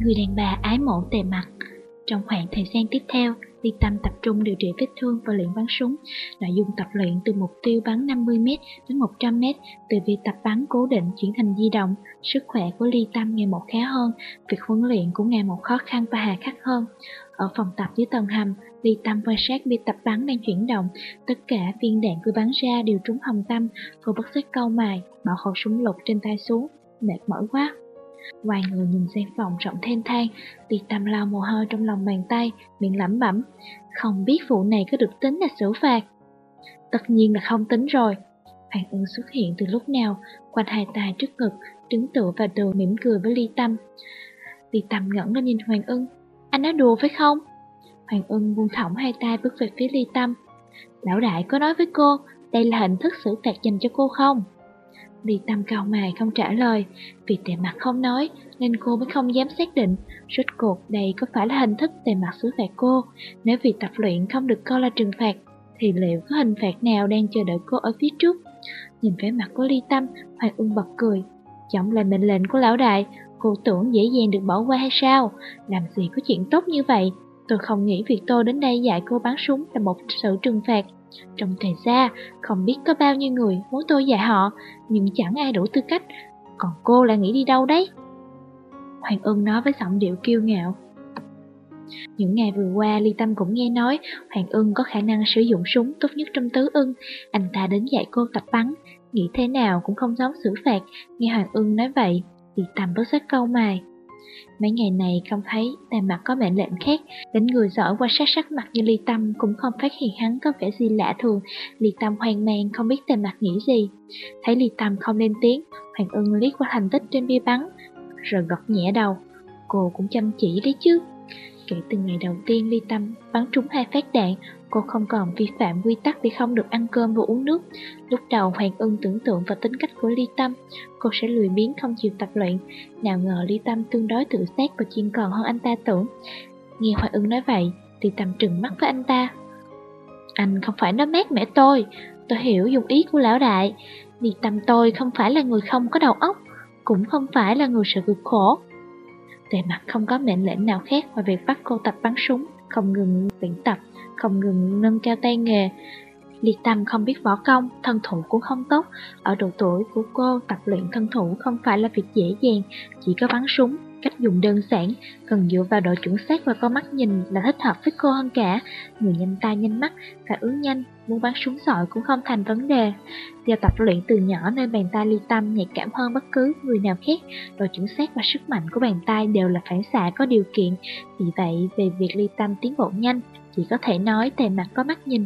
Người đàn bà ái mộ tề mặt Trong khoảng thời gian tiếp theo, Ly Tâm tập trung điều trị vết thương và luyện bắn súng. Nội dung tập luyện từ mục tiêu bắn 50m đến 100m, từ việc tập bắn cố định chuyển thành di động. Sức khỏe của Ly Tâm ngày một khá hơn, việc huấn luyện cũng ngày một khó khăn và hà khắc hơn. Ở phòng tập dưới tầng hầm, Ly Tâm quan sát việc tập bắn đang chuyển động. Tất cả viên đạn vừa bắn ra đều trúng hồng tâm. Cô bất giác câu mài, bỏ khẩu súng lục trên tay xuống. Mệt mỏi quá, Vài người nhìn gian phòng rộng thênh thang, Ti Tâm lau mồ hôi trong lòng bàn tay, miệng lẩm bẩm. Không biết vụ này có được tính là xử phạt. Tất nhiên là không tính rồi. Hoàng ưng xuất hiện từ lúc nào, quanh hai tay trước ngực, đứng tựa vào tường mỉm cười với Ly Tâm. Ly Tâm ngẩn lên nhìn Hoàng ưng. Anh nói đùa phải không? Hoàng ưng buông thõng hai tay bước về phía Ly Tâm. Lão đại có nói với cô, đây là hình thức xử phạt dành cho cô không? Ly Tâm cao mày không trả lời, vì tề mặt không nói nên cô mới không dám xác định rốt cuộc đây có phải là hình thức tề mặt xử phạt cô. Nếu việc tập luyện không được coi là trừng phạt, thì liệu có hình phạt nào đang chờ đợi cô ở phía trước? Nhìn vẻ mặt của Ly Tâm, Hoàng Ưng bật cười. Giọng là mệnh lệnh của lão đại, cô tưởng dễ dàng được bỏ qua hay sao? Làm gì có chuyện tốt như vậy? Tôi không nghĩ việc tôi đến đây dạy cô bắn súng là một sự trừng phạt. Trong thời gian không biết có bao nhiêu người muốn tôi dạy họ, nhưng chẳng ai đủ tư cách. Còn cô lại nghĩ đi đâu đấy? Hoàng Ưng nói với giọng điệu kiêu ngạo. Những ngày vừa qua, Ly Tâm cũng nghe nói Hoàng Ưng có khả năng sử dụng súng tốt nhất trong tứ ưng. Anh ta đến dạy cô tập bắn, nghĩ thế nào cũng không giống xử phạt. Nghe Hoàng Ưng nói vậy, Ly Tâm bớt sắc câu mày. Mấy ngày này không thấy tề mặt có mệnh lệnh khác, đến người giỏi qua sát sắc mặt như ly tâm cũng không phát hiện hắn có vẻ gì lạ thường. Ly tâm hoang mang không biết tề mặt nghĩ gì. Thấy ly tâm không lên tiếng, Hoàng ưng liếc qua thành tích trên bia bắn, rồi gật nhẹ đầu. Cô cũng chăm chỉ đấy chứ. Kể từ ngày đầu tiên Ly Tâm bắn trúng hai phát đạn, cô không còn vi phạm quy tắc vì không được ăn cơm và uống nước. Lúc đầu Hoàng Ưng tưởng tượng vào tính cách của Ly Tâm, cô sẽ lười biếng không chịu tập luyện. Nào ngờ Ly Tâm tương đối tự xét và chuyên còn hơn anh ta tưởng. Nghe Hoàng Ưng nói vậy, Ly Tâm trừng mắt với anh ta. Anh không phải nói mát mẻ tôi, tôi hiểu dùng ý của lão đại. Ly Tâm tôi không phải là người không có đầu óc, cũng không phải là người sợ cực khổ. Tề mặt không có mệnh lệnh nào khác ngoài việc bắt cô tập bắn súng, không ngừng luyện tập, không ngừng nâng cao tay nghề. Liệt Tâm không biết võ công, thân thủ cũng không tốt. Ở độ tuổi của cô, tập luyện thân thủ không phải là việc dễ dàng, chỉ có bắn súng, Cách dùng đơn giản, cần dựa vào độ chuẩn xác và con mắt nhìn là thích hợp với cô hơn cả. Người nhanh tay nhanh mắt, phản ứng nhanh, muốn bắn súng sọi cũng không thành vấn đề. Do tập luyện từ nhỏ nên bàn tay ly tâm nhạy cảm hơn bất cứ người nào khác, độ chuẩn xác và sức mạnh của bàn tay đều là phản xạ có điều kiện. Vì vậy, về việc ly tâm tiến bộ nhanh, chỉ có thể nói tề mặt có mắt nhìn.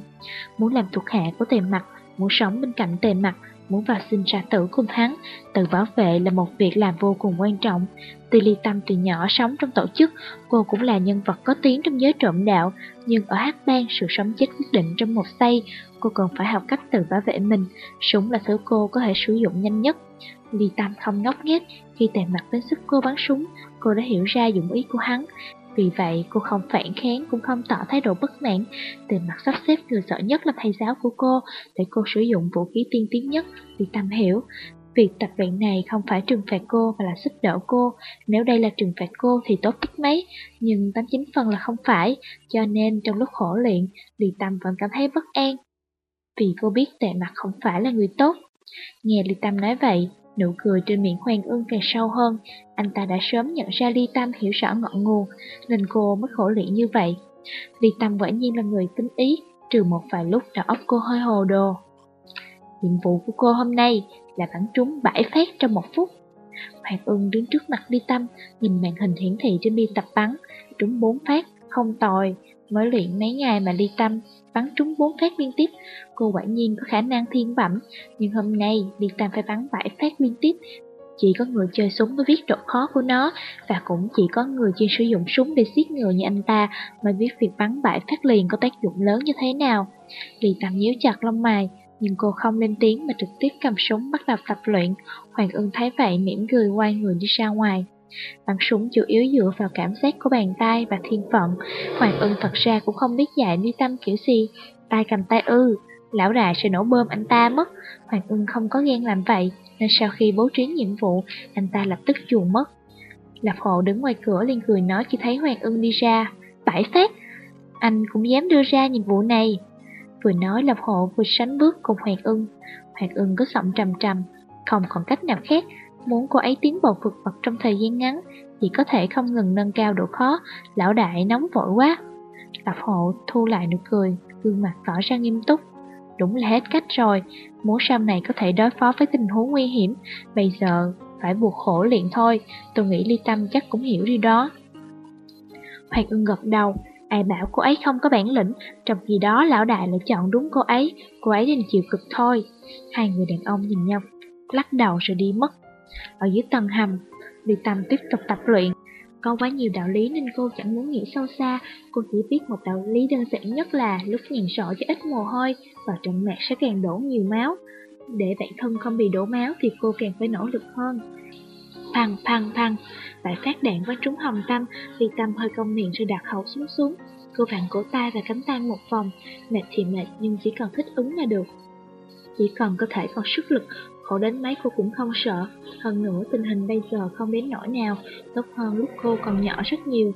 Muốn làm thuộc hạ của tề mặt, muốn sống bên cạnh tề mặt, muốn vào sinh ra tử cùng hắn, tự bảo vệ là một việc làm vô cùng quan trọng. Tuy ly tâm từ nhỏ sống trong tổ chức, cô cũng là nhân vật có tiếng trong giới trộm đạo, nhưng ở hát bang sự sống chết quyết định trong một giây, cô còn phải học cách tự bảo vệ mình, súng là thứ cô có thể sử dụng nhanh nhất. Ly Tâm không ngốc nghếch, khi tề mặt đến sức cô bắn súng, cô đã hiểu ra dụng ý của hắn, vì vậy, cô không phản kháng, cũng không tỏ thái độ bất mãn. Từ mặt sắp xếp người giỏi nhất là thầy giáo của cô, Để cô sử dụng vũ khí tiên tiến nhất Vì tâm hiểu. Việc tập luyện này không phải trừng phạt cô mà là giúp đỡ cô. Nếu đây là trừng phạt cô thì tốt biết mấy, Nhưng 89 phần là không phải, Cho nên trong lúc khổ luyện Lý Tâm vẫn cảm thấy bất an. Vì cô biết tệ mặt không phải là người tốt. Nghe Lý Tâm nói vậy Nụ cười trên miệng Hoàng Ưng càng sâu hơn, anh ta đã sớm nhận ra Ly Tâm hiểu rõ ngọn nguồn, nên cô mới khổ luyện như vậy. Ly Tâm quả nhiên là người tính ý, trừ một vài lúc đầu óc cô hơi hồ đồ. Nhiệm vụ của cô hôm nay là bắn trúng bảy phát trong một phút. Hoàng Ưng đứng trước mặt Ly Tâm, nhìn màn hình hiển thị trên bi tập bắn, trúng bốn phát, không tồi, mới luyện mấy ngày mà Ly Tâm bắn trúng bốn phát liên tiếp. Cô quả nhiên có khả năng thiên bẩm, nhưng hôm nay Ly Tâm phải bắn bảy phát liên tiếp. Chỉ có người chơi súng mới biết độ khó của nó, và cũng chỉ có người chuyên sử dụng súng để giết người như anh ta mới biết việc bắn bảy phát liền có tác dụng lớn như thế nào. Ly tâm nhíu chặt lông mày, nhưng cô không lên tiếng mà trực tiếp cầm súng bắt đầu tập luyện. Hoàng ưng thấy vậy mỉm cười quay người đi ra ngoài. Bắn súng chủ yếu dựa vào cảm giác của bàn tay và thiên phận. Hoàng ưng thật ra cũng không biết dạy ni Tâm kiểu gì. Tay cầm tay ư, lão đại sẽ nổ bơm anh ta mất. Hoàng ưng không có ghen làm vậy, nên sau khi bố trí nhiệm vụ, anh ta lập tức chuồn mất. Lập hộ đứng ngoài cửa liền cười nói khi thấy Hoàng ưng đi ra. Bảy phát, anh cũng dám đưa ra nhiệm vụ này. Vừa nói Lập hộ vừa sánh bước cùng Hoàng ưng. Hoàng ưng có giọng trầm trầm, không còn cách nào khác. Muốn cô ấy tiến bộ vượt bậc trong thời gian ngắn, chỉ có thể không ngừng nâng cao độ khó. Lão đại nóng vội quá. tập hộ thu lại nụ cười, gương mặt tỏ ra nghiêm túc. Đúng là hết cách rồi, muốn sau này có thể đối phó với tình huống nguy hiểm, bây giờ phải buộc khổ luyện thôi, tôi nghĩ Ly Tâm chắc cũng hiểu điều đó. Hoàng ưng gật đầu, ai bảo cô ấy không có bản lĩnh, trong khi đó lão đại lại chọn đúng cô ấy, cô ấy nên chịu cực thôi. Hai người đàn ông nhìn nhau, lắc đầu rồi đi mất. Ở dưới tầng hầm, vì Tâm tiếp tục tập luyện, có quá nhiều đạo lý nên cô chẳng muốn nghĩ sâu xa, cô chỉ biết một đạo lý đơn giản nhất là lúc nhìn rõ cho ít mồ hôi, và trận mạc sẽ càng đổ nhiều máu. Để bản thân không bị đổ máu thì cô càng phải nỗ lực hơn. Phăng, phăng, phăng, lại phát đạn với trúng hồng tâm, vì tâm hơi công miệng rồi đặt hậu xuống xuống. Cô vặn cổ tay và cánh tay một vòng, mệt thì mệt nhưng chỉ cần thích ứng là được. Chỉ cần cơ thể còn sức lực, khổ đến mấy cô cũng không sợ. Hơn nữa tình hình bây giờ không đến nỗi nào, tốt hơn lúc cô còn nhỏ rất nhiều.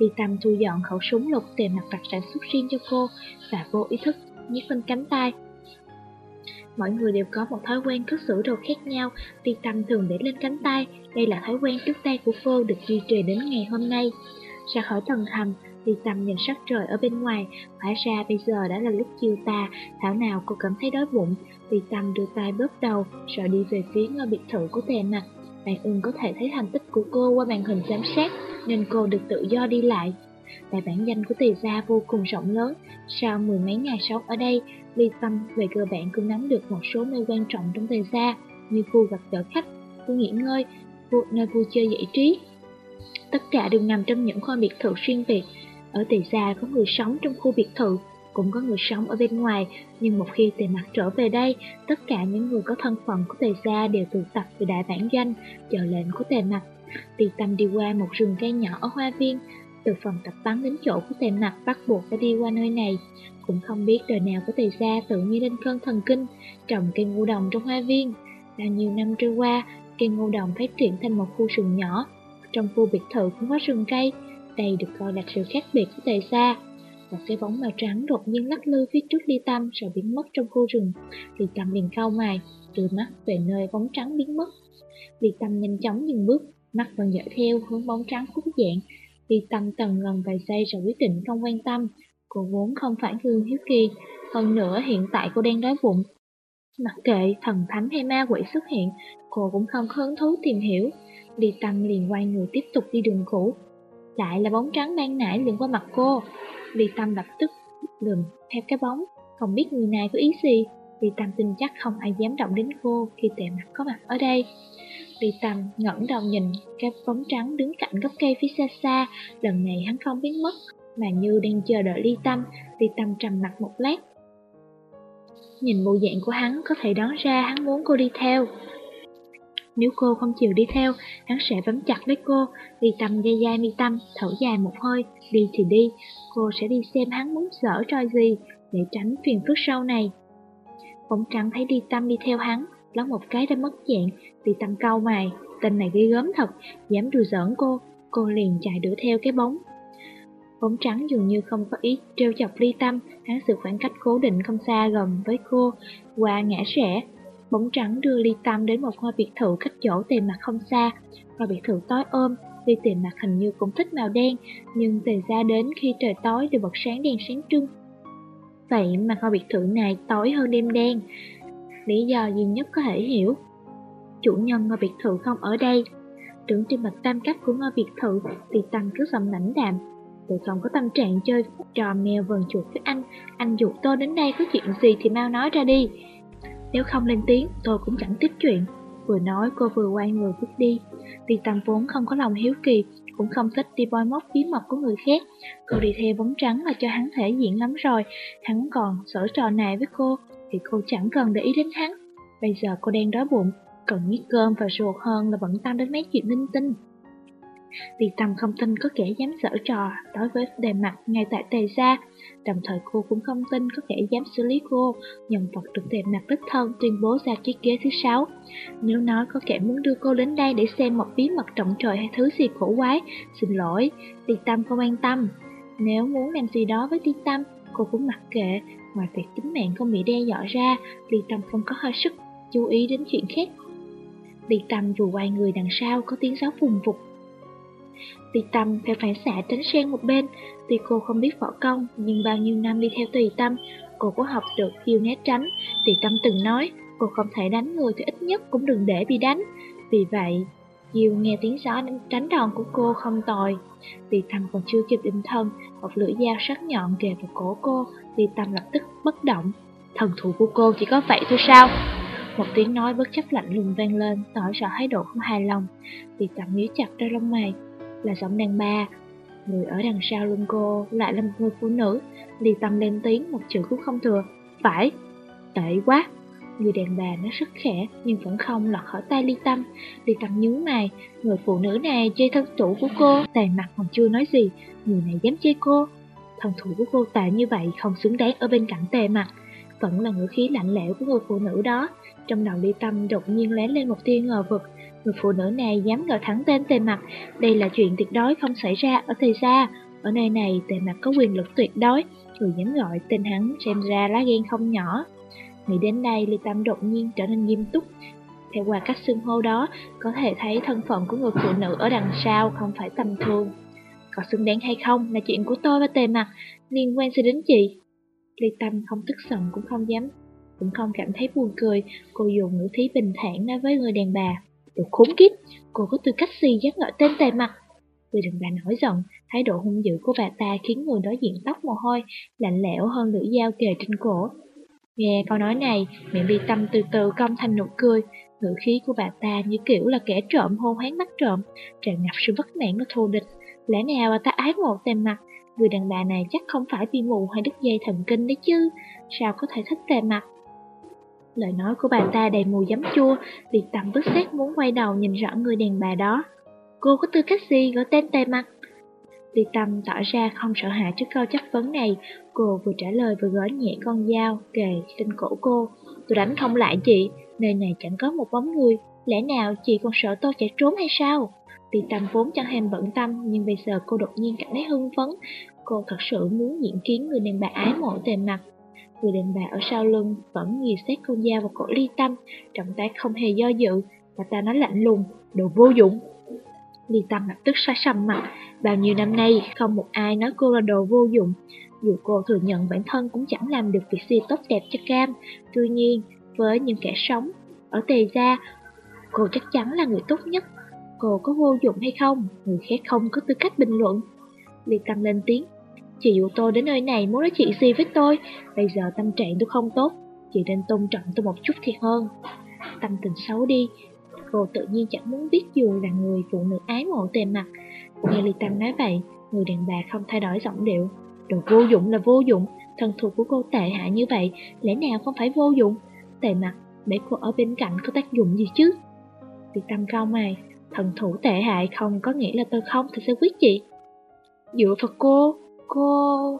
Vì Tâm thu dọn khẩu súng lục tìm mặt vặt sản xuất riêng cho cô và vô ý thức nhét lên cánh tay. Mọi người đều có một thói quen cất xử đồ khác nhau, Ti Tâm thường để lên cánh tay, đây là thói quen trước tay của cô được duy trì đến ngày hôm nay. Ra khỏi tầng hầm, Ti Tâm nhìn sắc trời ở bên ngoài, hóa ra bây giờ đã là lúc chiều tà, thảo nào cô cảm thấy đói bụng. Ti Tâm đưa tay bóp đầu, rồi đi về phía ngôi biệt thự của tề mặt. Bạn ưng có thể thấy thành tích của cô qua màn hình giám sát, nên cô được tự do đi lại. Tại bản danh của tề gia vô cùng rộng lớn, sau mười mấy ngày sống ở đây, Ly Tâm về cơ bản cũng nắm được một số nơi quan trọng trong tề gia, như khu gặp gỡ khách, khu nghỉ ngơi, khu nơi vui chơi giải trí. Tất cả đều nằm trong những kho biệt thự riêng biệt. Ở tề gia có người sống trong khu biệt thự, cũng có người sống ở bên ngoài, nhưng một khi tề mặt trở về đây, tất cả những người có thân phận của tề gia đều tụ tập về đại bản doanh, chờ lệnh của tề mặt. Tỳ tâm đi qua một rừng cây nhỏ ở hoa viên, từ phòng tập bắn đến chỗ của tề mặt bắt buộc phải đi qua nơi này. Cũng không biết đời nào của tề gia tự nhiên lên cơn thần kinh, trồng cây ngô đồng trong hoa viên. Bao nhiêu năm trôi qua, cây ngô đồng phát triển thành một khu rừng nhỏ. Trong khu biệt thự cũng có rừng cây, đây được coi là sự khác biệt của tề xa. Một cái bóng màu trắng đột nhiên lắc lư phía trước Ly Tâm rồi biến mất trong khu rừng. Ly Tâm liền cau mày, đưa mắt về nơi bóng trắng biến mất. Ly Tâm nhanh chóng dừng bước, mắt vẫn dõi theo hướng bóng trắng khúc dạng. Ly Tâm tần ngần vài giây rồi quyết định không quan tâm. Cô vốn không phải người hiếu kỳ, hơn nữa hiện tại cô đang đói bụng. Mặc kệ thần thánh hay ma quỷ xuất hiện, cô cũng không hứng thú tìm hiểu. Ly Tâm liền quay người tiếp tục đi đường cũ. Lại là bóng trắng ban nãy liền qua mặt cô. Ly Tâm lập tức lùm theo cái bóng, không biết người này có ý gì. Ly Tâm tin chắc không ai dám động đến cô khi tệ mặt có mặt ở đây. Ly Tâm ngẩng đầu nhìn cái bóng trắng đứng cạnh gốc cây phía xa xa, lần này hắn không biến mất, mà như đang chờ đợi Ly Tâm. Ly Tâm trầm mặt một lát. Nhìn bộ dạng của hắn có thể đoán ra hắn muốn cô đi theo. Nếu cô không chịu đi theo, hắn sẽ bấm chặt lấy cô, đi tâm dây dai mi tâm, thở dài một hơi, đi thì đi, cô sẽ đi xem hắn muốn dở trò gì, để tránh phiền phức sau này. Bóng trắng thấy đi tâm đi theo hắn, lóng một cái đã mất dạng, đi tâm cau mày, tên này ghê gớm thật, dám đùa giỡn cô, cô liền chạy đuổi theo cái bóng. Bóng trắng dường như không có ý trêu chọc ly tâm, hắn sự khoảng cách cố định không xa gần với cô, qua ngã rẽ, Bóng trắng đưa ly tâm đến một ngôi biệt thự cách chỗ tề mặt không xa. Ngôi biệt thự tối ôm, vì tề mặt hình như cũng thích màu đen, nhưng tề ra đến khi trời tối đều bật sáng đèn sáng trưng. Vậy mà ngôi biệt thự này tối hơn đêm đen. Lý do duy nhất có thể hiểu. Chủ nhân ngôi biệt thự không ở đây. tưởng trên mặt tam cách của ngôi biệt thự thì tâm cứ giọng lãnh đạm. Tôi không có tâm trạng chơi trò mèo vần chuột với anh. Anh dụ tôi đến đây có chuyện gì thì mau nói ra đi. Nếu không lên tiếng, tôi cũng chẳng tiếp chuyện. Vừa nói cô vừa quay người bước đi. vì Tâm vốn không có lòng hiếu kỳ, cũng không thích đi bôi móc bí mật của người khác. Cô đi theo bóng trắng là cho hắn thể diện lắm rồi, hắn còn sở trò này với cô, thì cô chẳng cần để ý đến hắn. Bây giờ cô đang đói bụng, cần nhất cơm và ruột hơn là bận tâm đến mấy chuyện linh tinh. Vì Tâm không tin có kẻ dám sở trò đối với đề mặt ngay tại tề gia, đồng thời cô cũng không tin có kẻ dám xử lý cô, nhân vật được tề mặt đích thân tuyên bố ra chiếc ghế thứ sáu. Nếu nói có kẻ muốn đưa cô đến đây để xem một bí mật trọng trời hay thứ gì khổ quái, xin lỗi, Ti Tâm không quan tâm. Nếu muốn làm gì đó với Ti Tâm, cô cũng mặc kệ, ngoài việc tính mạng không bị đe dọa ra, Ti Tâm không có hơi sức chú ý đến chuyện khác. Ti Tâm vừa quay người đằng sau có tiếng gió phùng vụt Tùy Tâm theo phản xạ tránh sang một bên, tuy cô không biết võ công, nhưng bao nhiêu năm đi theo Tùy Tâm, cô có học được chiêu né tránh. Tùy Tâm từng nói, cô không thể đánh người thì ít nhất cũng đừng để bị đánh. Vì vậy, Diêu nghe tiếng gió tránh đòn của cô không tồi. Tùy Tâm còn chưa kịp định thân, một lưỡi dao sắc nhọn kề vào cổ cô, Tùy Tâm lập tức bất động. Thần thủ của cô chỉ có vậy thôi sao? Một tiếng nói bất chấp lạnh lùng vang lên, tỏ rõ thái độ không hài lòng. Tùy Tâm nhíu chặt đôi lông mày, là giọng đàn bà. Người ở đằng sau lưng cô lại là một người phụ nữ, Ly Tâm lên tiếng một chữ cũng không thừa. Phải, tệ quá. Người đàn bà nó rất khẽ nhưng vẫn không lọt khỏi tay Ly Tâm. Ly Tâm nhớ mày, người phụ nữ này chơi thân chủ của cô, tề mặt còn chưa nói gì, người này dám chơi cô. Thân thủ của cô tệ như vậy không xứng đáng ở bên cạnh tề mặt. Vẫn là ngữ khí lạnh lẽo của người phụ nữ đó. Trong đầu Ly Tâm đột nhiên lén lên một tia ngờ vực, Người phụ nữ này dám gọi thẳng tên tề mặt, đây là chuyện tuyệt đối không xảy ra ở thời gia. Ở nơi này tề mặt có quyền lực tuyệt đối, người dám gọi tên hắn xem ra lá ghen không nhỏ. Nghĩ đến đây, Ly Tâm đột nhiên trở nên nghiêm túc. Theo qua cách xưng hô đó, có thể thấy thân phận của người phụ nữ ở đằng sau không phải tầm thường. Có xứng đáng hay không là chuyện của tôi và tề mặt, liên quan gì đến chị? Ly Tâm không tức giận cũng không dám, cũng không cảm thấy buồn cười, cô dùng ngữ khí bình thản nói với người đàn bà. Đồ khốn kiếp, cô có tư cách gì dám gọi tên tề mặt? Người đàn bà nổi giận, thái độ hung dữ của bà ta khiến người đối diện tóc mồ hôi, lạnh lẽo hơn lưỡi dao kề trên cổ. Nghe câu nói này, miệng bi tâm từ từ cong thành nụ cười, ngữ khí của bà ta như kiểu là kẻ trộm hôn hán mắt trộm, tràn ngập sự bất mãn và thù địch. Lẽ nào bà ta ái mộ tề mặt? Người đàn bà này chắc không phải bị mù hay đứt dây thần kinh đấy chứ, sao có thể thích tề mặt? Lời nói của bà ta đầy mùi giấm chua, Liệt tầm bức xét muốn quay đầu nhìn rõ người đàn bà đó. Cô có tư cách gì gọi tên tề mặt? Liệt tâm tỏ ra không sợ hãi trước câu chất vấn này, cô vừa trả lời vừa gỡ nhẹ con dao kề trên cổ cô. Tôi đánh không lại chị, nơi này chẳng có một bóng người, lẽ nào chị còn sợ tôi chạy trốn hay sao? Liệt tâm vốn chẳng hèm bận tâm, nhưng bây giờ cô đột nhiên cảm thấy hưng phấn. Cô thật sự muốn diễn kiến người đàn bà ái mộ tề mặt, Người đàn bà ở sau lưng vẫn nghiền xét con dao vào cổ ly tâm, trọng tác không hề do dự, bà ta nói lạnh lùng, đồ vô dụng. Ly tâm lập tức xa sầm mặt, bao nhiêu năm nay không một ai nói cô là đồ vô dụng. Dù cô thừa nhận bản thân cũng chẳng làm được việc gì tốt đẹp cho Cam, tuy nhiên với những kẻ sống ở tề gia, cô chắc chắn là người tốt nhất. Cô có vô dụng hay không, người khác không có tư cách bình luận. Ly tâm lên tiếng, Chị dụ tôi đến nơi này muốn nói chuyện gì với tôi. Bây giờ tâm trạng tôi không tốt Chị nên tôn trọng tôi một chút thiệt hơn. Tâm tình xấu đi, Cô tự nhiên chẳng muốn biết dù là người phụ nữ ái mộ tề mặt. Nghe Ly Tâm nói vậy, Người đàn bà không thay đổi giọng điệu. Đồ vô dụng là vô dụng, Thân thuộc của cô tệ hại như vậy, Lẽ nào không phải vô dụng? Tề mặt để cô ở bên cạnh có tác dụng gì chứ? Ly Tâm cao mày, Thần thủ tệ hại không có nghĩa là tôi không thì sẽ quyết chị. Dựa vào cô Cô...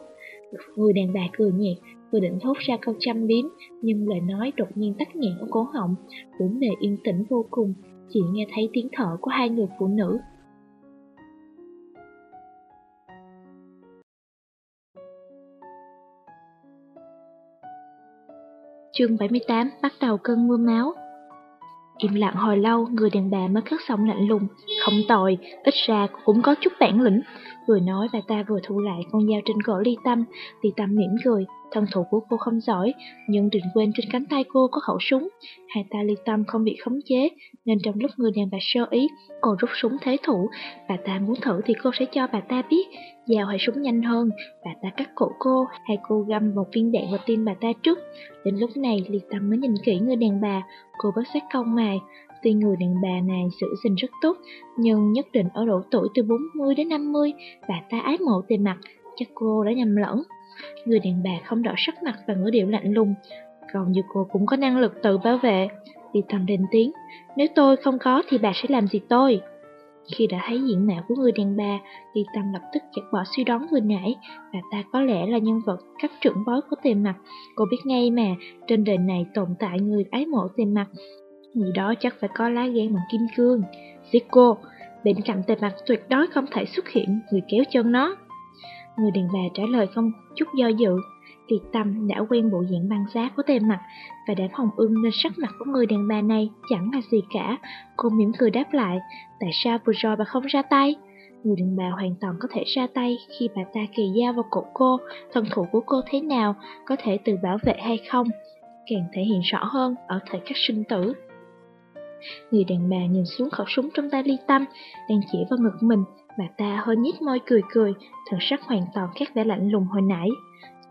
Người đàn bà cười nhạt, vừa định thốt ra câu chăm biếm, nhưng lời nói đột nhiên tắt nghẹn ở cổ họng, bốn bề yên tĩnh vô cùng, chỉ nghe thấy tiếng thở của hai người phụ nữ. Chương 78 bắt đầu cơn mưa máu. Im lặng hồi lâu, người đàn bà mới cất giọng lạnh lùng. Không tồi, ít ra cũng có chút bản lĩnh. Vừa nói bà ta vừa thu lại con dao trên cổ ly tâm. Ly tâm mỉm cười, thân thủ của cô không giỏi, nhưng đừng quên trên cánh tay cô có khẩu súng. Hai ta ly tâm không bị khống chế, nên trong lúc người đàn bà sơ ý, cô rút súng thế thủ. Bà ta muốn thử thì cô sẽ cho bà ta biết, dao hay súng nhanh hơn. Bà ta cắt cổ cô, hay cô găm một viên đạn vào tim bà ta trước. Đến lúc này, ly tâm mới nhìn kỹ người đàn bà, cô bất sát công mài. Tuy người đàn bà này giữ gìn rất tốt, nhưng nhất định ở độ tuổi từ 40 đến 50, bà ta ái mộ tề mặt, chắc cô đã nhầm lẫn. Người đàn bà không đỏ sắc mặt và ngữ điệu lạnh lùng, còn như cô cũng có năng lực tự bảo vệ. Vì thầm lên tiếng, nếu tôi không có thì bà sẽ làm gì tôi? Khi đã thấy diện mạo của người đàn bà, Ly Tâm lập tức chặt bỏ suy đoán vừa nãy, bà ta có lẽ là nhân vật cấp trưởng bói của tề mặt. Cô biết ngay mà, trên đời này tồn tại người ái mộ tề mặt. Người đó chắc phải có lá gan bằng kim cương. Giết cô, bên cạnh tề mặt tuyệt đối không thể xuất hiện người kéo chân nó. Người đàn bà trả lời không chút do dự, Liệt tâm đã quen bộ dạng băng giá của tề mặt và đã phòng ưng nên sắc mặt của người đàn bà này chẳng là gì cả. Cô mỉm cười đáp lại, tại sao vừa rồi bà không ra tay? Người đàn bà hoàn toàn có thể ra tay khi bà ta kỳ dao vào cổ cô, thân thủ của cô thế nào, có thể tự bảo vệ hay không, càng thể hiện rõ hơn ở thời khắc sinh tử. Người đàn bà nhìn xuống khẩu súng trong tay ly tâm, đang chỉ vào ngực mình, bà ta hơi nhếch môi cười cười, thần sắc hoàn toàn khác vẻ lạnh lùng hồi nãy.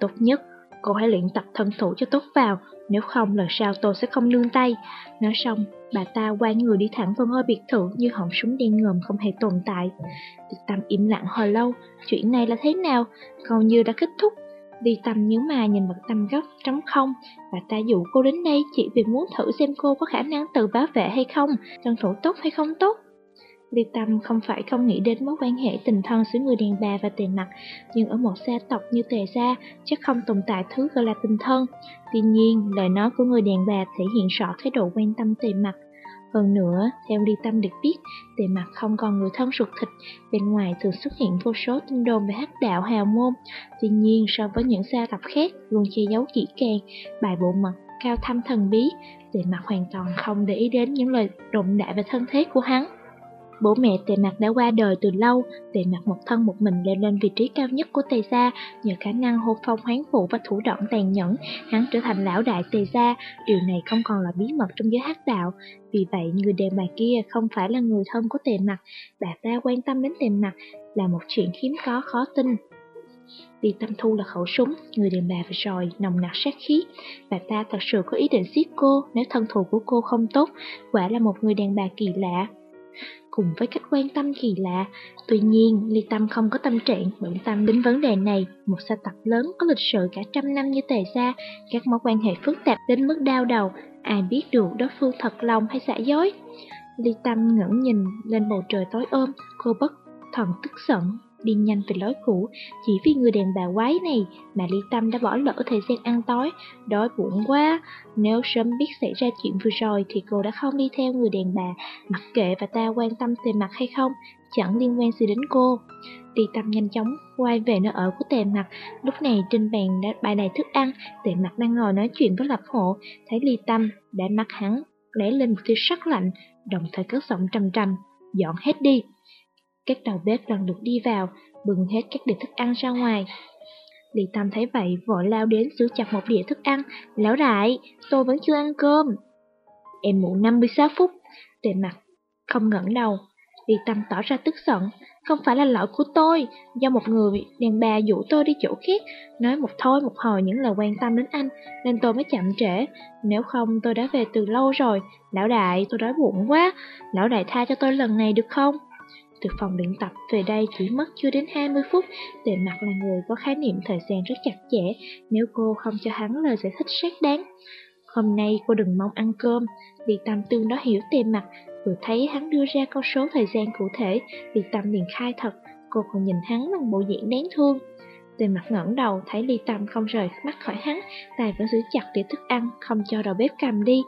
Tốt nhất, cô hãy luyện tập thân thủ cho tốt vào, nếu không lần sau tôi sẽ không nương tay. Nói xong, bà ta quay người đi thẳng vào ngôi biệt thự như họng súng đen ngòm không hề tồn tại. Đi Tâm im lặng hồi lâu, chuyện này là thế nào? Còn như đã kết thúc. Đi Tâm nhớ mà nhìn mặt tâm góc trống không, bà ta dụ cô đến đây chỉ vì muốn thử xem cô có khả năng tự bảo vệ hay không, thân thủ tốt hay không tốt. Ly Tâm không phải không nghĩ đến mối quan hệ tình thân giữa người đàn bà và tề mặt, nhưng ở một gia tộc như tề gia chắc không tồn tại thứ gọi là tình thân. Tuy nhiên, lời nói của người đàn bà thể hiện rõ thái độ quan tâm tề mặt. Hơn nữa, theo Ly Tâm được biết, tề mặt không còn người thân ruột thịt, bên ngoài thường xuất hiện vô số tin đồn về hắc đạo hào môn. Tuy nhiên, so với những gia tộc khác luôn che giấu kỹ càng, bài bộ mật cao thâm thần bí, tề mặt hoàn toàn không để ý đến những lời đụng đại về thân thế của hắn. Bố mẹ tề mặt đã qua đời từ lâu, tề mặt một thân một mình leo lên vị trí cao nhất của tề gia, nhờ khả năng hô phong hoán phụ và thủ đoạn tàn nhẫn, hắn trở thành lão đại tề gia, điều này không còn là bí mật trong giới hắc đạo. Vì vậy, người đàn bà kia không phải là người thân của tề mặt, bà ta quan tâm đến tề mặt là một chuyện hiếm có khó tin. Vì tâm thu là khẩu súng, người đàn bà vừa rồi nồng nặc sát khí. Bà ta thật sự có ý định giết cô nếu thân thù của cô không tốt, quả là một người đàn bà kỳ lạ cùng với cách quan tâm kỳ lạ. Tuy nhiên, Ly Tâm không có tâm trạng bận tâm đến vấn đề này. Một sa tập lớn có lịch sử cả trăm năm như tề gia, các mối quan hệ phức tạp đến mức đau đầu, ai biết được đối phương thật lòng hay giả dối. Ly Tâm ngẩng nhìn lên bầu trời tối ôm, cô bất thần tức giận đi nhanh về lối cũ, chỉ vì người đàn bà quái này mà Ly Tâm đã bỏ lỡ thời gian ăn tối, đói bụng quá. Nếu sớm biết xảy ra chuyện vừa rồi thì cô đã không đi theo người đàn bà, mặc kệ và ta quan tâm tề mặt hay không, chẳng liên quan gì đến cô. Ly Tâm nhanh chóng quay về nơi ở của tề mặt, lúc này trên bàn đã bày đầy thức ăn, tề mặt đang ngồi nói chuyện với lập hộ, thấy Ly Tâm đã mắt hắn lóe lên một tia sắc lạnh, đồng thời cất giọng trầm trầm, dọn hết đi. Các đầu bếp lần lượt đi vào, bưng hết các đĩa thức ăn ra ngoài. Lý Tâm thấy vậy, vội lao đến giữ chặt một đĩa thức ăn. Lão đại, tôi vẫn chưa ăn cơm. Em muộn 56 phút. Tề mặt, không ngẩng đầu. Lý Tâm tỏ ra tức giận. Không phải là lỗi của tôi, do một người đàn bà dụ tôi đi chỗ khác, nói một thôi một hồi những lời quan tâm đến anh, nên tôi mới chậm trễ. Nếu không tôi đã về từ lâu rồi. Lão đại, tôi đói bụng quá. Lão đại tha cho tôi lần này được không? Từ phòng luyện tập về đây chỉ mất chưa đến 20 phút, Tề mặt là người có khái niệm thời gian rất chặt chẽ, nếu cô không cho hắn lời giải thích xác đáng. Hôm nay cô đừng mong ăn cơm, vì Tâm tương đó hiểu Tề mặt, vừa thấy hắn đưa ra con số thời gian cụ thể, vì Tâm liền khai thật, cô còn nhìn hắn bằng bộ dạng đáng thương. Tề mặt ngẩng đầu thấy Ly Tâm không rời mắt khỏi hắn, tài vẫn giữ chặt đĩa thức ăn, không cho đầu bếp cầm đi.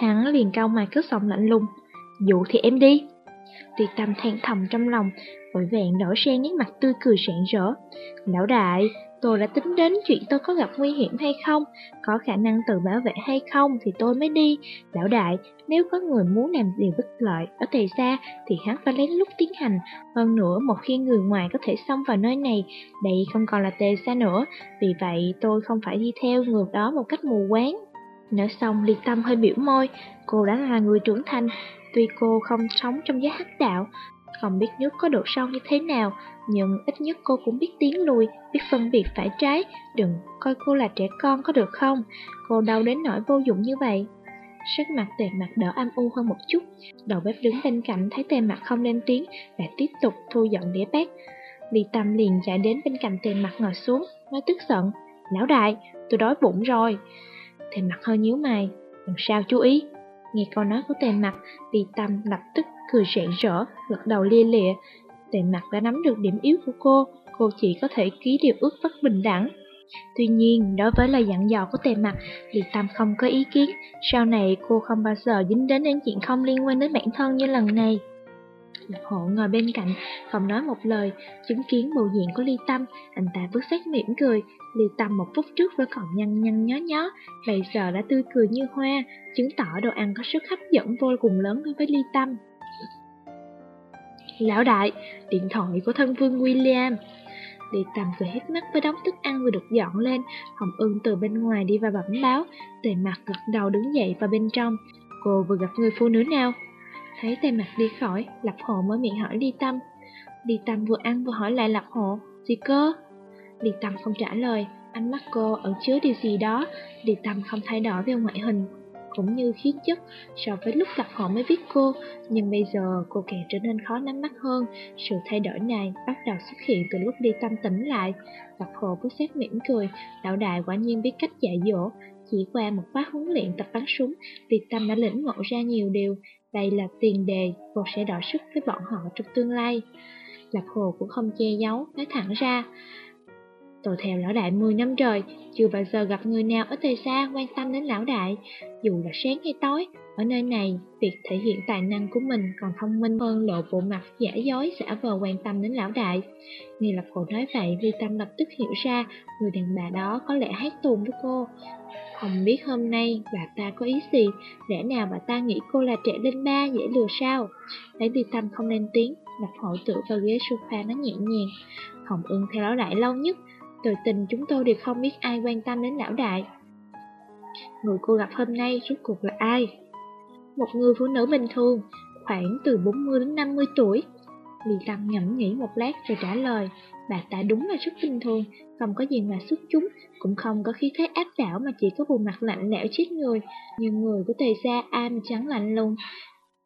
Hắn liền cau mày cất giọng lạnh lùng, dụ thì em đi. Tuyệt tâm than thầm trong lòng, vội vàng đổi sang nét mặt tươi cười rạng rỡ. Lão đại, tôi đã tính đến chuyện tôi có gặp nguy hiểm hay không, có khả năng tự bảo vệ hay không thì tôi mới đi. Lão đại, nếu có người muốn làm điều bất lợi ở tề xa thì hắn phải lén lút tiến hành. Hơn nữa, một khi người ngoài có thể xông vào nơi này, đây không còn là tề xa nữa, vì vậy tôi không phải đi theo người đó một cách mù quáng. Nói xong, Liệt Tâm hơi biểu môi, cô đã là người trưởng thành, Tuy cô không sống trong giới hắc đạo, không biết nước có độ sâu như thế nào, nhưng ít nhất cô cũng biết tiến lùi, biết phân biệt phải trái, đừng coi cô là trẻ con có được không, cô đâu đến nỗi vô dụng như vậy. Sắc mặt tề mặt đỡ âm u hơn một chút. Đầu bếp đứng bên cạnh thấy tề mặt không lên tiếng Lại tiếp tục thu dọn đĩa bát. Ly Tâm liền chạy đến bên cạnh tề mặt ngồi xuống Nói tức giận Lão đại, tôi đói bụng rồi. Tề mặt hơi nhíu mày Làm sao chú ý? Nghe câu nói của tề mặt vì Tâm lập tức cười rạng rỡ Gật đầu lia lịa Tề mặt đã nắm được điểm yếu của cô Cô chỉ có thể ký điều ước bất bình đẳng Tuy nhiên, đối với lời dặn dò của tề mặt, Liệt Tâm không có ý kiến. Sau này cô không bao giờ dính đến những chuyện không liên quan đến bản thân như lần này. Lập hộ ngồi bên cạnh, không nói một lời, chứng kiến bộ diện của Ly Tâm, anh ta vứt xét mỉm cười. Ly Tâm một phút trước vẫn còn nhăn nhăn nhó nhó, bây giờ đã tươi cười như hoa, chứng tỏ đồ ăn có sức hấp dẫn vô cùng lớn đối với Ly Tâm. Lão đại, điện thoại của thân vương William. Đi tầm vừa hết mắt với đống thức ăn vừa được dọn lên Hồng Ưng từ bên ngoài đi vào bẩm báo Tề mặt gật đầu đứng dậy vào bên trong Cô vừa gặp người phụ nữ nào Thấy tề mặt đi khỏi Lập hộ mới miệng hỏi đi tâm Đi tâm vừa ăn vừa hỏi lại lập hộ Gì cơ Đi tâm không trả lời Ánh mắt cô ẩn chứa điều gì đó Đi tâm không thay đổi về ngoại hình cũng như khí chất so với lúc gặp họ mới biết cô, nhưng bây giờ cô càng trở nên khó nắm bắt hơn. Sự thay đổi này bắt đầu xuất hiện từ lúc đi tâm tỉnh lại. Gặp hồ bước xét mỉm cười, đạo đại quả nhiên biết cách dạy dỗ. Chỉ qua một khóa huấn luyện tập bắn súng, Việt Tâm đã lĩnh ngộ ra nhiều điều. Đây là tiền đề, cô sẽ đọ sức với bọn họ trong tương lai. Lạc Hồ cũng không che giấu, nói thẳng ra. Tôi theo lão đại 10 năm trời, chưa bao giờ gặp người nào ở thời xa quan tâm đến lão đại. Dù là sáng hay tối, ở nơi này, việc thể hiện tài năng của mình còn thông minh hơn lộ bộ mặt giả dối giả vờ quan tâm đến lão đại. Nghe lập Hồ nói vậy, Vi Tâm lập tức hiểu ra người đàn bà đó có lẽ hát tuồng với cô. Không biết hôm nay bà ta có ý gì, lẽ nào bà ta nghĩ cô là trẻ lên ba dễ lừa sao? Thấy Vi Tâm không lên tiếng, lập hội tựa vào ghế sofa nó nhẹ nhàng. Hồng ưng theo lão đại lâu nhất, tội tình chúng tôi đều không biết ai quan tâm đến lão đại Người cô gặp hôm nay rốt cuộc là ai? Một người phụ nữ bình thường, khoảng từ 40 đến 50 tuổi. Lý Tâm ngẫm nghĩ một lát rồi trả lời Bà ta đúng là rất bình thường, không có gì mà xuất chúng Cũng không có khí thế áp đảo mà chỉ có bộ mặt lạnh lẽo chết người Nhưng người của tề gia ai mà chẳng lạnh lùng.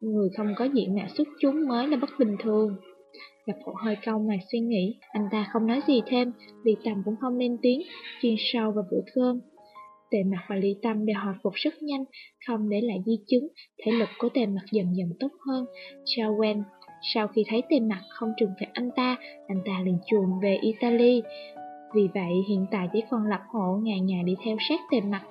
Người không có diện mạo xuất chúng mới là bất bình thường. Gặp hộ hơi câu mà suy nghĩ, anh ta không nói gì thêm, Lý Tâm cũng không lên tiếng, chuyên sâu vào bữa cơm. Tề mặt và Lý Tâm đều hồi phục rất nhanh, không để lại di chứng, thể lực của tề mặt dần dần tốt hơn. Sao quen, sau khi thấy tề mặt không trừng phạt anh ta, anh ta liền chuồn về Italy. Vì vậy hiện tại chỉ còn lập hộ ngày ngày đi theo sát tề mặt.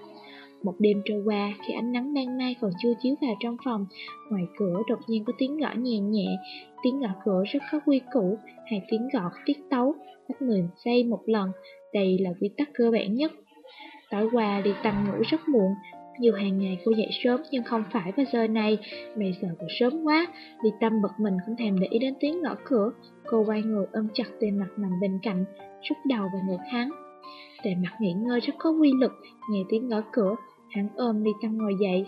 Một đêm trôi qua, khi ánh nắng ban mai còn chưa chiếu vào trong phòng, ngoài cửa đột nhiên có tiếng gõ nhẹ nhẹ, tiếng gõ cửa rất khó quy củ, hay tiếng gõ tiết tấu, cách 10 giây một lần, đây là quy tắc cơ bản nhất. Tối qua đi tăng ngủ rất muộn, dù hàng ngày cô dậy sớm nhưng không phải vào giờ này, bây giờ cũng sớm quá, đi tâm bật mình không thèm để ý đến tiếng gõ cửa, cô quay người ôm chặt tề mặt nằm bên cạnh, rút đầu vào ngực hắn. Tề mặt nghỉ ngơi rất có quy lực, nghe tiếng gõ cửa, hắn ôm đi tâm ngồi dậy.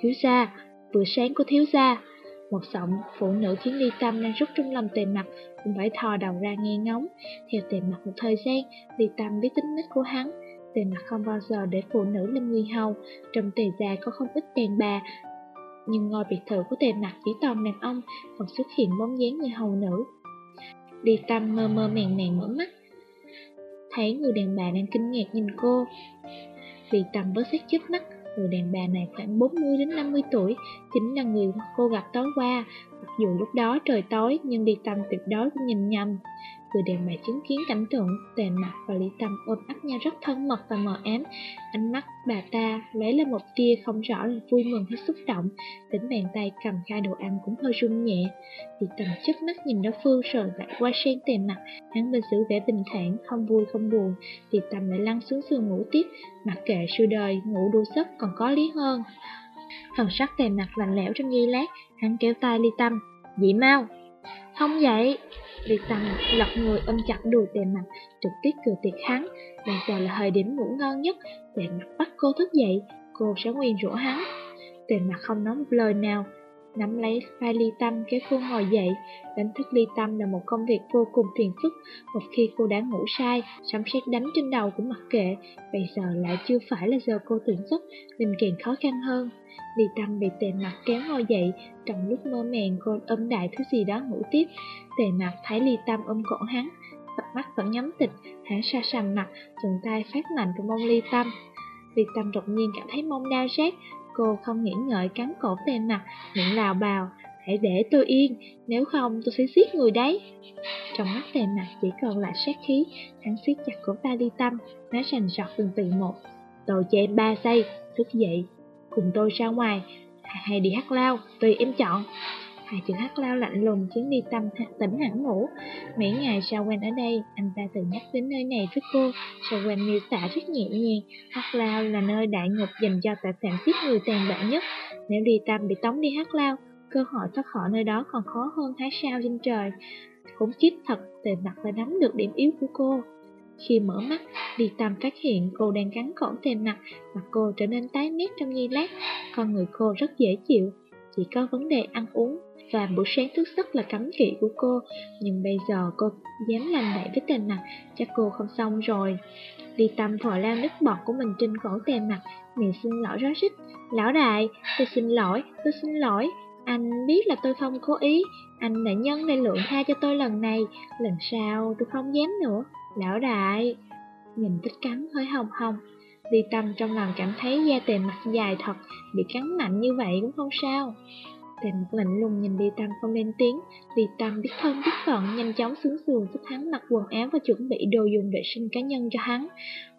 Thiếu gia, bữa sáng của thiếu gia. Một giọng phụ nữ khiến Ly Tâm đang rút trong lòng tề mặt cũng phải thò đầu ra nghe ngóng. Theo tề mặt một thời gian, Ly Tâm biết tính nết của hắn. Tề mặt không bao giờ để phụ nữ lên người hầu. Trong tề gia có không ít đàn bà, nhưng ngôi biệt thự của tề mặt chỉ toàn đàn ông, còn xuất hiện bóng dáng người hầu nữ. Đi Tâm mơ mơ màng màng mở mắt, thấy người đàn bà đang kinh ngạc nhìn cô. Đi tâm với xét trước mắt, người đàn bà này khoảng 40 đến 50 tuổi, chính là người cô gặp tối qua. Mặc dù lúc đó trời tối, nhưng đi tâm tuyệt đối cũng nhìn nhầm vừa đẹp mà chứng kiến cảnh tượng tề mặt và Lý Tâm ôm ấp nhau rất thân mật và mờ ám. Ánh mắt bà ta lấy lên một tia không rõ là vui mừng hay xúc động, tính bàn tay cầm khai đồ ăn cũng hơi run nhẹ. Lý Tâm chớp mắt nhìn đối phương rồi lại qua sen tề mặt, hắn bên giữ vẻ bình thản, không vui không buồn. Lý Tâm lại lăn xuống giường ngủ tiếp, mặc kệ sự đời, ngủ đủ giấc còn có lý hơn. Thần sắc tề mặt lạnh lẽo trong giây lát, hắn kéo tay Ly Tâm, dị mau, không vậy? Vì Tâm lật người ôm chặt đùi tề mặt, Trực tiếp cười tiệt hắn? Bây giờ là thời điểm ngủ ngon nhất Tề mặt bắt cô thức dậy, Cô sẽ nguyên rủa hắn. Tề mặt không nói một lời nào nắm lấy vai ly tâm kéo cô ngồi dậy. Đánh thức ly tâm là một công việc vô cùng phiền phức. Một khi cô đã ngủ sai, sấm sét đánh trên đầu cũng mặc kệ. Bây giờ lại chưa phải là giờ cô tỉnh giấc, nên càng khó khăn hơn. Ly tâm bị tề mặt kéo ngồi dậy, trong lúc mơ màng cô ôm đại thứ gì đó ngủ tiếp. Tề mặt thấy ly tâm ôm cổ hắn, cặp mắt vẫn nhắm tịch, hắn sa sầm mặt, dùng tay phát mạnh vào mông ly tâm. Ly tâm đột nhiên cảm thấy mông đau rát, cô không nghĩ ngợi cắn cổ tề mặt, miệng lào bào, hãy để tôi yên, nếu không tôi sẽ giết người đấy. Trong mắt tề mặt chỉ còn lại sát khí, hắn siết chặt cổ ta ly tâm, nói rành rọt từng từ một. Tôi cho em ba giây, thức dậy, cùng tôi ra ngoài, hay đi hát lao, tùy em chọn. Hai chữ hát lao lạnh lùng khiến đi tâm tỉnh hẳn ngủ. Mấy ngày sau quen ở đây, anh ta từng nhắc đến nơi này với cô. Sao quen miêu tả rất nhẹ nhàng. Hát lao là nơi đại ngục dành cho tội phạm giết người tàn bạo nhất. Nếu đi tâm bị tống đi hát lao, cơ hội thoát khỏi nơi đó còn khó hơn thái sao trên trời. Khốn kiếp thật, tề mặt đã nắm được điểm yếu của cô. Khi mở mắt, Đi Tâm phát hiện cô đang cắn cổ tề mặt, mặt cô trở nên tái mét trong giây lát. Con người cô rất dễ chịu, chỉ có vấn đề ăn uống và buổi sáng thức giấc là cấm kỵ của cô. Nhưng bây giờ cô dám làm vậy với tề mặt, chắc cô không xong rồi. Đi Tâm thổi lao nước bọt của mình trên cổ tề mặt, miệng xin lỗi rối rít. Lão đại, tôi xin lỗi, tôi xin lỗi. Anh biết là tôi không cố ý, anh đã nhân nên lượng tha cho tôi lần này, lần sau tôi không dám nữa. Lão đại, nhìn tích cắn hơi hồng hồng, đi Tâm trong lòng cảm thấy da tề mặt dài thật, bị cắn mạnh như vậy cũng không sao. Tề mặt lạnh lùng nhìn Ly Tâm không lên tiếng, Ly Tâm biết thân biết phận nhanh chóng xuống giường giúp hắn mặc quần áo và chuẩn bị đồ dùng vệ sinh cá nhân cho hắn.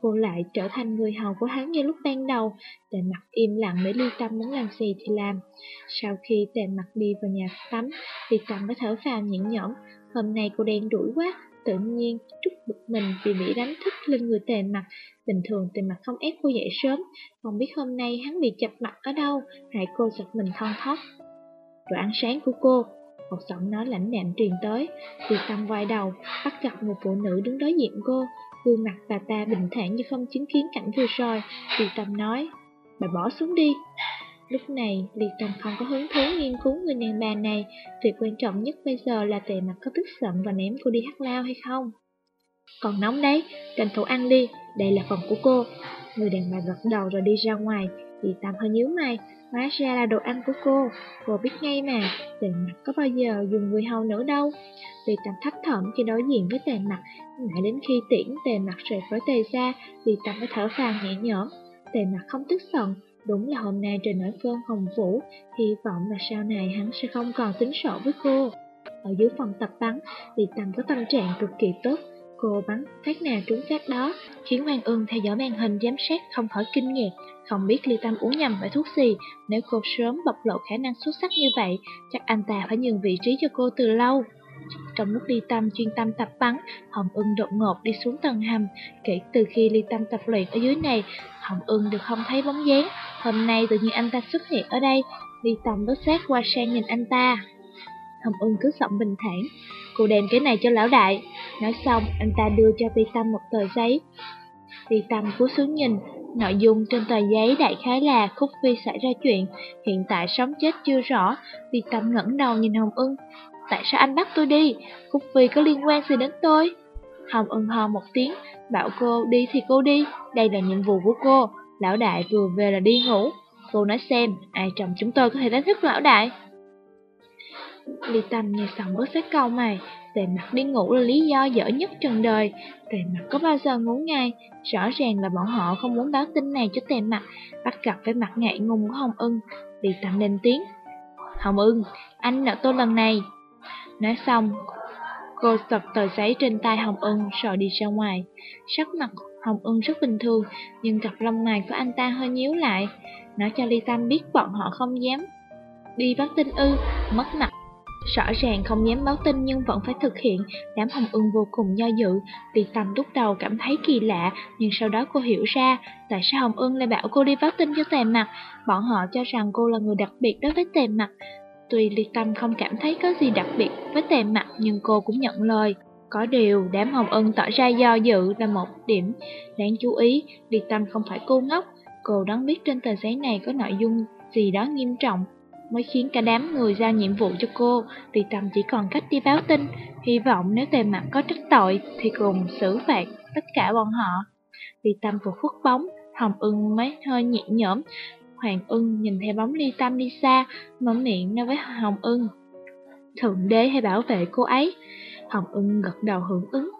Cô lại trở thành người hầu của hắn như lúc ban đầu, tề mặt im lặng để Ly Tâm muốn làm gì thì làm. Sau khi tề mặt đi vào nhà tắm, Ly Tâm mới thở phào nhẹ nhõm, hôm nay cô đen đuổi quá, tự nhiên Trúc bực mình vì bị đánh thức lên người tề mặt. Bình thường tề mặt không ép cô dậy sớm, không biết hôm nay hắn bị chập mặt ở đâu, hại cô giật mình thon thót. Đồ ăn sáng của cô, một giọng nói lãnh đạm truyền tới, từ tâm quay đầu, bắt gặp một phụ nữ đứng đối diện cô, gương mặt bà ta bình thản như không chứng kiến cảnh vừa rồi, vì tâm nói, bà bỏ xuống đi. Lúc này, Liệt Tâm không có hứng thú nghiên cứu người đàn bà này, việc quan trọng nhất bây giờ là tề mặt có tức giận và ném cô đi hát lao hay không. Còn nóng đấy, tranh thủ ăn đi, đây là phòng của cô. Người đàn bà gật đầu rồi đi ra ngoài, Chị Tâm hơi nhíu mày, hóa ra là đồ ăn của cô, cô biết ngay mà, tề mặt có bao giờ dùng người hầu nữa đâu. vì Tâm thấp thỏm khi đối diện với tề mặt, mãi đến khi tiễn tề mặt rời khỏi tề ra, vì Tâm mới thở phào nhẹ nhõm. Tề mặt không tức giận, Đúng là hôm nay trời nổi cơn hồng vũ, hy vọng là sau này hắn sẽ không còn tính sổ với cô. Ở dưới phòng tập bắn, vì Tâm có tâm trạng cực kỳ tốt. Cô bắn phát nào trúng phát đó, khiến Hoàng Ưng theo dõi màn hình giám sát không khỏi kinh ngạc, không biết Ly Tâm uống nhầm phải thuốc gì. Nếu cô sớm bộc lộ khả năng xuất sắc như vậy, chắc anh ta phải nhường vị trí cho cô từ lâu. Trong lúc Ly Tâm chuyên tâm tập bắn, Hồng Ưng đột ngột đi xuống tầng hầm. Kể từ khi Ly Tâm tập luyện ở dưới này, Hồng Ưng được không thấy bóng dáng. Hôm nay tự nhiên anh ta xuất hiện ở đây, Ly Tâm bất sát qua sang nhìn anh ta. Hồng Ưng cứ giọng bình thản, cô đem cái này cho lão đại. Nói xong, anh ta đưa cho Vi Tâm một tờ giấy. Vi Tâm cúi xuống nhìn, Nội dung trên tờ giấy đại khái là Khúc Phi xảy ra chuyện, hiện tại sống chết chưa rõ, Vi Tâm ngẩng đầu nhìn Hồng Ưng, tại sao anh bắt tôi đi? Cúc Phi có liên quan gì đến tôi? Hồng ưng hò một tiếng, bảo cô đi thì cô đi, đây là nhiệm vụ của cô. Lão đại vừa về là đi ngủ. Cô nói xem, ai trong chúng tôi có thể đánh thức lão đại? Ly Tâm nghe xong bớt sát câu mày, tề mặt đi ngủ là lý do dở nhất trần đời. Tề mặt có bao giờ ngủ ngay, rõ ràng là bọn họ không muốn báo tin này cho tề mặt, bắt gặp với mặt ngại ngùng của Hồng ưng. Ly Tâm lên tiếng, Hồng ưng, anh nợ tôi lần này, Nói xong, cô sập tờ giấy trên tay Hồng Ưng rồi đi ra ngoài. Sắc mặt Hồng Ưng rất bình thường, nhưng cặp lông mày của anh ta hơi nhíu lại. Nói cho Ly Tâm biết bọn họ không dám đi báo tin ư, mất mặt. Rõ ràng không dám báo tin nhưng vẫn phải thực hiện, đám Hồng Ưng vô cùng do dự. Ly Tâm lúc đầu cảm thấy kỳ lạ, nhưng sau đó cô hiểu ra tại sao Hồng Ưng lại bảo cô đi báo tin cho tề mặt. Bọn họ cho rằng cô là người đặc biệt đối với tề mặt, Tuy Ly Tâm không cảm thấy có gì đặc biệt với tề mặt nhưng cô cũng nhận lời. Có điều, đám Hồng ưng tỏ ra do dự là một điểm đáng chú ý, Ly Tâm không phải cô ngốc. Cô đoán biết trên tờ giấy này có nội dung gì đó nghiêm trọng mới khiến cả đám người giao nhiệm vụ cho cô, thì Tầm chỉ còn cách đi báo tin, hy vọng nếu tề mặt có trách tội thì cùng xử phạt tất cả bọn họ. Ly Tâm vừa khuất bóng, Hồng ưng mới hơi nhẹ nhõm. Hoàng ưng nhìn theo bóng Ly Tâm đi xa, mở miệng nói với Hồng ưng. Thượng đế hay bảo vệ cô ấy. Hồng ưng gật đầu hưởng ứng.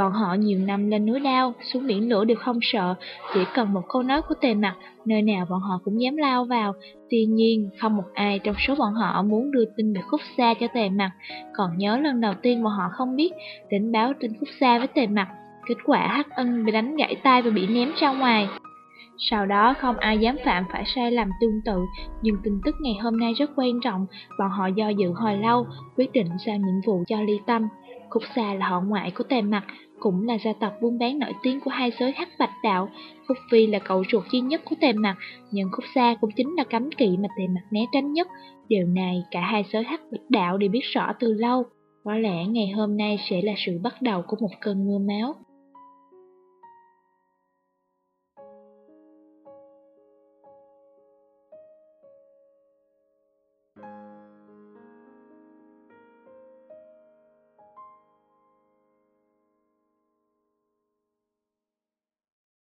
Bọn họ nhiều năm lên núi đao, xuống biển lửa đều không sợ, chỉ cần một câu nói của tề mặt, nơi nào bọn họ cũng dám lao vào. Tuy nhiên, không một ai trong số bọn họ muốn đưa tin về khúc xa cho tề mặt, còn nhớ lần đầu tiên bọn họ không biết, đến báo tin khúc xa với tề mặt, kết quả hắc ân bị đánh gãy tay và bị ném ra ngoài. Sau đó không ai dám phạm phải sai lầm tương tự, nhưng tin tức ngày hôm nay rất quan trọng, bọn họ do dự hồi lâu, quyết định giao nhiệm vụ cho Ly Tâm. Khúc Sa là họ ngoại của Tề Mặc, cũng là gia tộc buôn bán nổi tiếng của hai giới hắc bạch đạo. Khúc Phi là cậu ruột duy nhất của Tề Mặc, nhưng Khúc Sa cũng chính là cấm kỵ mà Tề Mặc né tránh nhất. Điều này cả hai giới hắc bạch đạo đều biết rõ từ lâu. Có lẽ ngày hôm nay sẽ là sự bắt đầu của một cơn mưa máu.